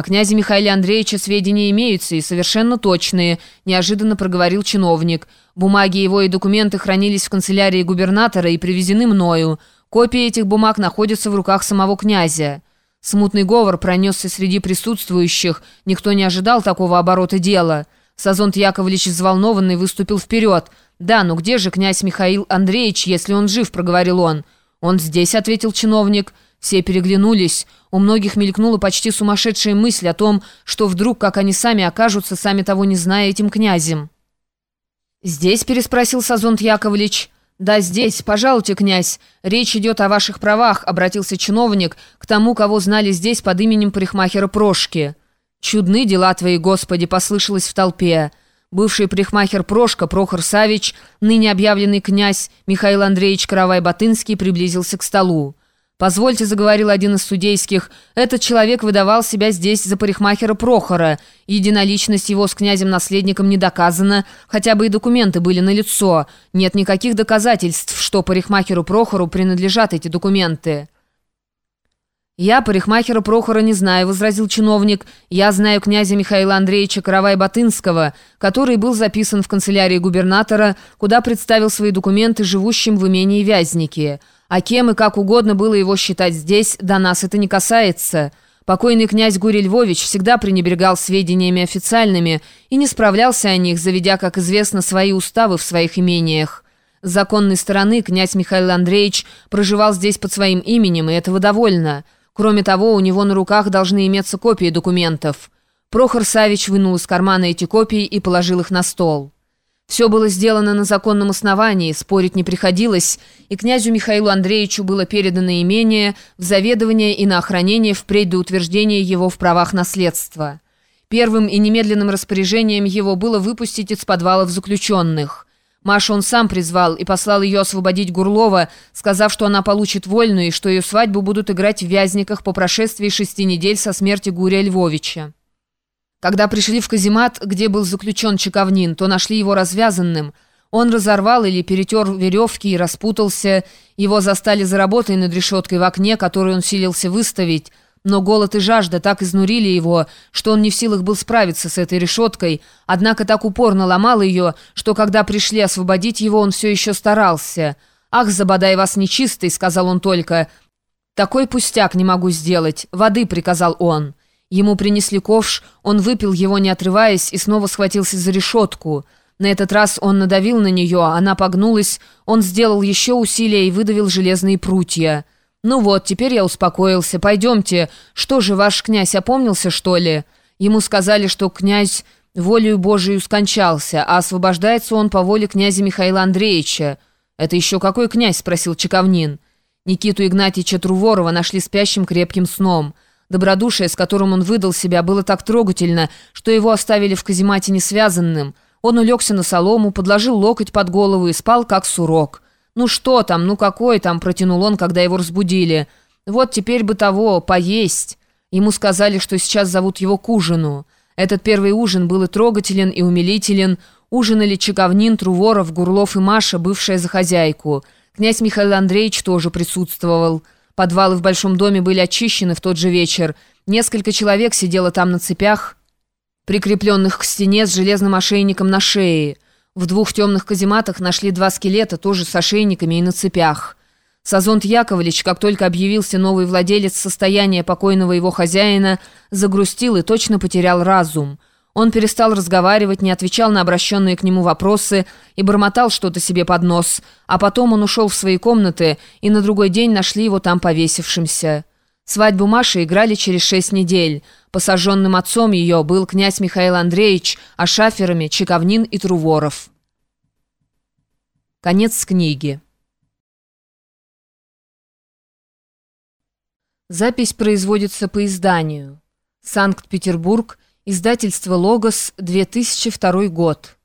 О князе Михаиле Андреевиче сведения имеются и совершенно точные, неожиданно проговорил чиновник. Бумаги его и документы хранились в канцелярии губернатора и привезены мною. Копии этих бумаг находятся в руках самого князя. Смутный говор пронесся среди присутствующих. Никто не ожидал такого оборота дела. Сазонт Яковлевич взволнованный выступил вперед. «Да, ну где же князь Михаил Андреевич, если он жив?» – проговорил он. «Он здесь», – ответил чиновник. Все переглянулись. У многих мелькнула почти сумасшедшая мысль о том, что вдруг, как они сами окажутся, сами того не зная, этим князем. «Здесь?» – переспросил Сазонт Яковлевич. «Да, здесь. Пожалуйте, князь. Речь идет о ваших правах», — обратился чиновник к тому, кого знали здесь под именем парикмахера Прошки. «Чудны дела твои, Господи!» — послышалось в толпе. Бывший парикмахер Прошка, Прохор Савич, ныне объявленный князь Михаил Андреевич Каравай-Батынский приблизился к столу. «Позвольте», — заговорил один из судейских, — «этот человек выдавал себя здесь за парикмахера Прохора. Единоличность его с князем-наследником не доказана, хотя бы и документы были налицо. Нет никаких доказательств, что парикмахеру Прохору принадлежат эти документы». «Я парикмахера Прохора не знаю», — возразил чиновник. «Я знаю князя Михаила Андреевича Каравай-Батынского, который был записан в канцелярии губернатора, куда представил свои документы живущим в имении Вязники». А кем и как угодно было его считать здесь, до нас это не касается. Покойный князь Гурий Львович всегда пренебрегал сведениями официальными и не справлялся о них, заведя, как известно, свои уставы в своих имениях. С законной стороны князь Михаил Андреевич проживал здесь под своим именем, и этого довольно. Кроме того, у него на руках должны иметься копии документов. Прохор Савич вынул из кармана эти копии и положил их на стол. Все было сделано на законном основании, спорить не приходилось, и князю Михаилу Андреевичу было передано имение в заведование и на охранение впредь до утверждения его в правах наследства. Первым и немедленным распоряжением его было выпустить из подвалов заключенных. Машу он сам призвал и послал ее освободить Гурлова, сказав, что она получит вольную и что ее свадьбу будут играть в Вязниках по прошествии шести недель со смерти Гурия Львовича. Когда пришли в каземат, где был заключен Чековнин, то нашли его развязанным. Он разорвал или перетер веревки и распутался. Его застали за работой над решеткой в окне, которую он силился выставить. Но голод и жажда так изнурили его, что он не в силах был справиться с этой решеткой, однако так упорно ломал ее, что когда пришли освободить его, он все еще старался. «Ах, забодай вас нечистый», — сказал он только. «Такой пустяк не могу сделать. Воды», — приказал он. Ему принесли ковш, он выпил его, не отрываясь, и снова схватился за решетку. На этот раз он надавил на нее, она погнулась, он сделал еще усилия и выдавил железные прутья. «Ну вот, теперь я успокоился. Пойдемте. Что же, ваш князь опомнился, что ли?» Ему сказали, что князь волею Божию скончался, а освобождается он по воле князя Михаила Андреевича. «Это еще какой князь?» – спросил Чековнин. Никиту Игнатьича Труворова нашли спящим крепким сном – Добродушие, с которым он выдал себя, было так трогательно, что его оставили в каземате несвязанным. Он улегся на солому, подложил локоть под голову и спал, как сурок. «Ну что там, ну какой там?» – протянул он, когда его разбудили. «Вот теперь бы того, поесть». Ему сказали, что сейчас зовут его к ужину. Этот первый ужин был и трогателен, и умилителен. Ужинали Чековнин, Труворов, Гурлов и Маша, бывшая за хозяйку. Князь Михаил Андреевич тоже присутствовал. Подвалы в большом доме были очищены в тот же вечер. Несколько человек сидело там на цепях, прикрепленных к стене с железным ошейником на шее. В двух темных казематах нашли два скелета, тоже с ошейниками и на цепях. Сазонт Яковлевич, как только объявился новый владелец состояния покойного его хозяина, загрустил и точно потерял разум – он перестал разговаривать, не отвечал на обращенные к нему вопросы и бормотал что-то себе под нос, а потом он ушел в свои комнаты, и на другой день нашли его там повесившимся. Свадьбу Маши играли через шесть недель. Посаженным отцом ее был князь Михаил Андреевич, а шаферами – Чековнин и Труворов. Конец книги. Запись производится по изданию. Санкт-Петербург – Издательство «Логос», 2002 год.